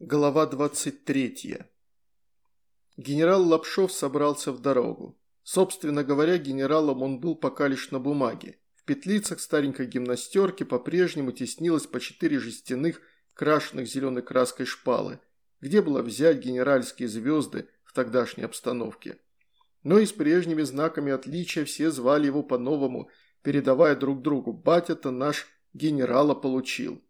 Глава 23. Генерал Лапшов собрался в дорогу. Собственно говоря, генералом он был пока лишь на бумаге. В петлицах старенькой гимнастерки по-прежнему теснилось по четыре жестяных, крашенных зеленой краской шпалы. Где было взять генеральские звезды в тогдашней обстановке? Но и с прежними знаками отличия все звали его по-новому, передавая друг другу «Батя-то наш генерала получил».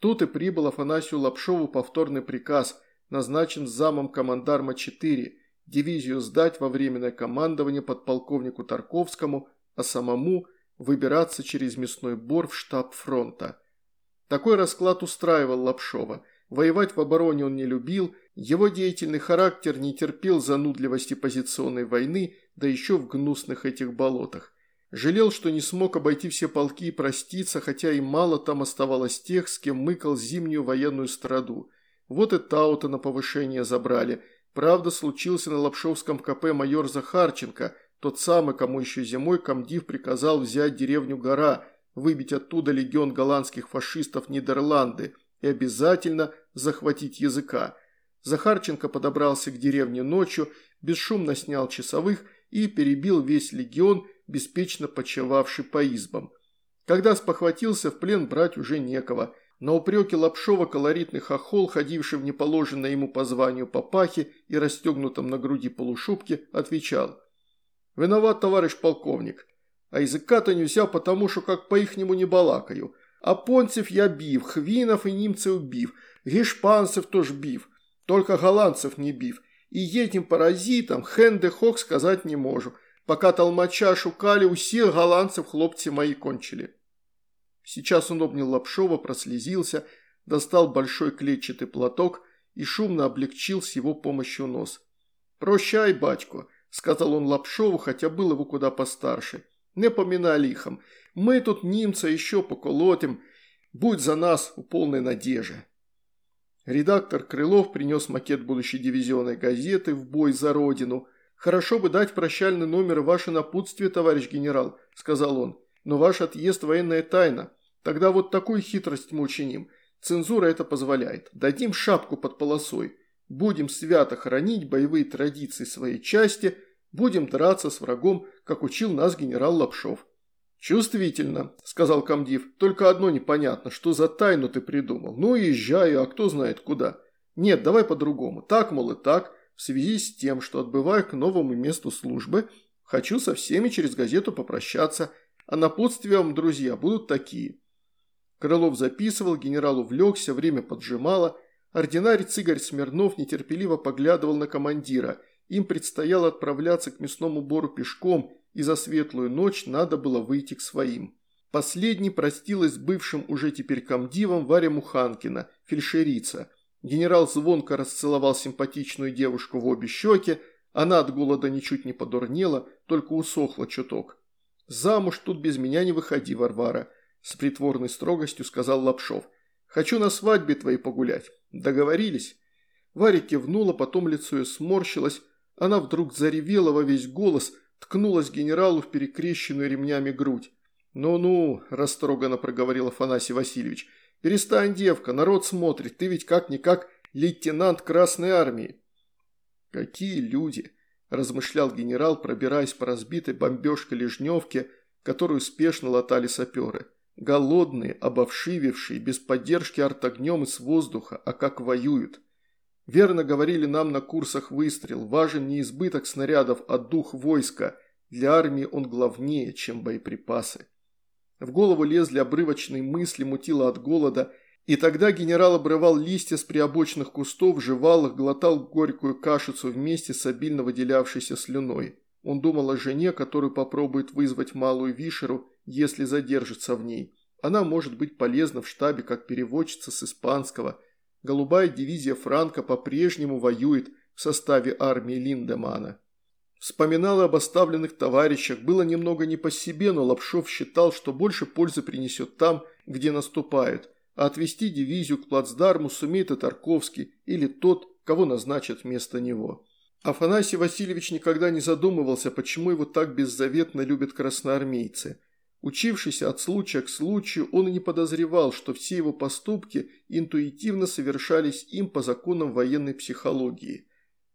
Тут и прибыл Афанасию Лапшову повторный приказ, назначен замом командарма 4, дивизию сдать во временное командование подполковнику Тарковскому, а самому выбираться через мясной бор в штаб фронта. Такой расклад устраивал Лапшова. Воевать в обороне он не любил, его деятельный характер не терпел занудливости позиционной войны, да еще в гнусных этих болотах. Жалел, что не смог обойти все полки и проститься, хотя и мало там оставалось тех, с кем мыкал зимнюю военную страду. Вот и Таута на повышение забрали. Правда, случился на Лапшовском КП майор Захарченко, тот самый, кому еще зимой комдив приказал взять деревню Гора, выбить оттуда легион голландских фашистов Нидерланды и обязательно захватить языка. Захарченко подобрался к деревне ночью, бесшумно снял часовых и перебил весь легион, беспечно почевавший по избам. Когда спохватился, в плен брать уже некого. На упреки Лапшова колоритный хохол, ходивший в неположенное ему по званию папахе и расстегнутом на груди полушубке, отвечал. «Виноват, товарищ полковник. А языка-то не взял, потому что как по-ихнему не балакаю. А понцев я бив, хвинов и немцев бив, гешпанцев тоже бив, только голландцев не бив. И этим паразитам хенде хок сказать не можу. Пока толмача шукали, усіх голландцев хлопцы мои кончили. Сейчас он обнял Лапшова, прослезился, достал большой клетчатый платок и шумно облегчил с его помощью нос. «Прощай, батько», – сказал он Лапшову, хотя был его куда постарше. «Не поминай лихом. Мы тут немца еще поколотим. Будь за нас у полной надежды». Редактор Крылов принес макет будущей дивизионной газеты «В бой за Родину», «Хорошо бы дать прощальный номер ваше напутствие, товарищ генерал», – сказал он. «Но ваш отъезд – военная тайна. Тогда вот такую хитрость мы учиним. Цензура это позволяет. Дадим шапку под полосой. Будем свято хранить боевые традиции своей части, будем драться с врагом, как учил нас генерал Лапшов». «Чувствительно», – сказал комдив. «Только одно непонятно, что за тайну ты придумал. Ну, езжаю, а кто знает куда. Нет, давай по-другому. Так, мол, и так» в связи с тем, что отбываю к новому месту службы, хочу со всеми через газету попрощаться, а напутствия друзья, будут такие. Крылов записывал, генерал увлекся, время поджимало, ординарец Игорь Смирнов нетерпеливо поглядывал на командира, им предстояло отправляться к мясному бору пешком, и за светлую ночь надо было выйти к своим. Последний простилась с бывшим уже теперь комдивом Варя Муханкина, фельдшерица – Генерал звонко расцеловал симпатичную девушку в обе щеки, она от голода ничуть не подурнела, только усохла чуток. «Замуж тут без меня не выходи, Варвара», – с притворной строгостью сказал Лапшов. «Хочу на свадьбе твоей погулять. Договорились?» Варя кивнула, потом лицо ее сморщилось. Она вдруг заревела во весь голос, ткнулась генералу в перекрещенную ремнями грудь. «Ну-ну», – растроганно проговорил Афанасий Васильевич, – «Перестань, девка, народ смотрит, ты ведь как-никак лейтенант Красной Армии». «Какие люди!» – размышлял генерал, пробираясь по разбитой бомбежкой лежневке, которую спешно латали саперы. Голодные, обовшивившие, без поддержки артогнем из воздуха, а как воюют. Верно говорили нам на курсах выстрел, важен не избыток снарядов, а дух войска. Для армии он главнее, чем боеприпасы. В голову лезли обрывочные мысли, мутило от голода, и тогда генерал обрывал листья с приобочных кустов, жевал их, глотал горькую кашицу вместе с обильно выделявшейся слюной. Он думал о жене, которую попробует вызвать малую вишеру, если задержится в ней. Она может быть полезна в штабе как переводчица с испанского. Голубая дивизия Франка по-прежнему воюет в составе армии Линдемана. Вспоминал об оставленных товарищах, было немного не по себе, но Лапшов считал, что больше пользы принесет там, где наступают, а отвести дивизию к плацдарму сумеет и Тарковский или тот, кого назначат вместо него. Афанасий Васильевич никогда не задумывался, почему его так беззаветно любят красноармейцы. Учившийся от случая к случаю, он и не подозревал, что все его поступки интуитивно совершались им по законам военной психологии.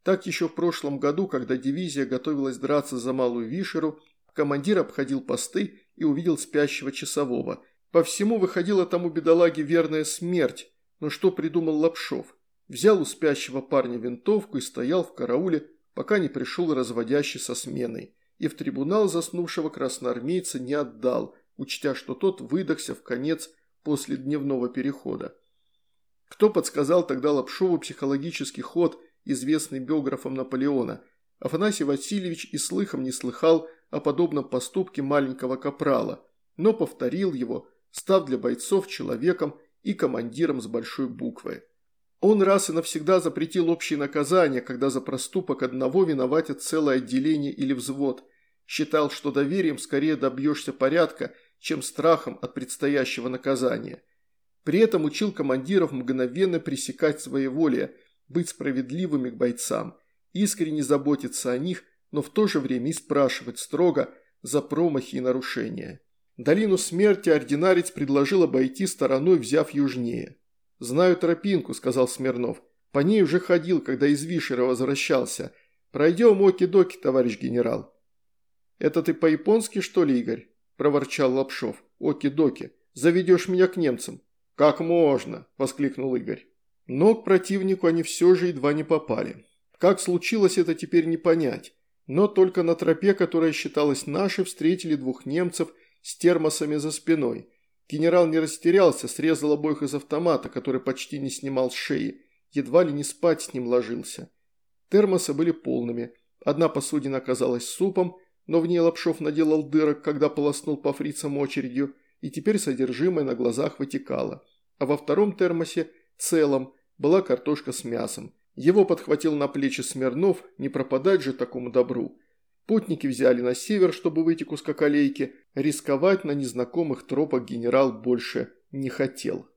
Так еще в прошлом году, когда дивизия готовилась драться за Малую Вишеру, командир обходил посты и увидел спящего часового. По всему выходила тому бедолаге верная смерть, но что придумал Лапшов? Взял у спящего парня винтовку и стоял в карауле, пока не пришел разводящий со сменой и в трибунал заснувшего красноармейца не отдал, учтя, что тот выдохся в конец после дневного перехода. Кто подсказал тогда Лапшову психологический ход, известный биографом Наполеона? Афанасий Васильевич и слыхом не слыхал о подобном поступке маленького капрала, но повторил его, став для бойцов человеком и командиром с большой буквы. Он раз и навсегда запретил общие наказания, когда за проступок одного виноватят целое отделение или взвод. Считал, что доверием скорее добьешься порядка, чем страхом от предстоящего наказания. При этом учил командиров мгновенно пресекать своеволие, быть справедливыми к бойцам, искренне заботиться о них, но в то же время и спрашивать строго за промахи и нарушения. Долину смерти ординарец предложил обойти стороной, взяв южнее. «Знаю тропинку», – сказал Смирнов. «По ней уже ходил, когда из Вишера возвращался. Пройдем оки-доки, товарищ генерал». «Это ты по-японски, что ли, Игорь?» – проворчал Лапшов. «Оки-доки. Заведешь меня к немцам». «Как можно?» – воскликнул Игорь. Но к противнику они все же едва не попали. Как случилось это теперь не понять. Но только на тропе, которая считалась нашей, встретили двух немцев с термосами за спиной – Генерал не растерялся, срезал обоих из автомата, который почти не снимал с шеи, едва ли не спать с ним ложился. Термосы были полными. Одна посудина оказалась супом, но в ней Лапшов наделал дырок, когда полоснул по фрицам очередью, и теперь содержимое на глазах вытекало. А во втором термосе, целом, была картошка с мясом. Его подхватил на плечи Смирнов, не пропадать же такому добру. Путники взяли на север, чтобы выйти к узкоколейке. Рисковать на незнакомых тропах генерал больше не хотел.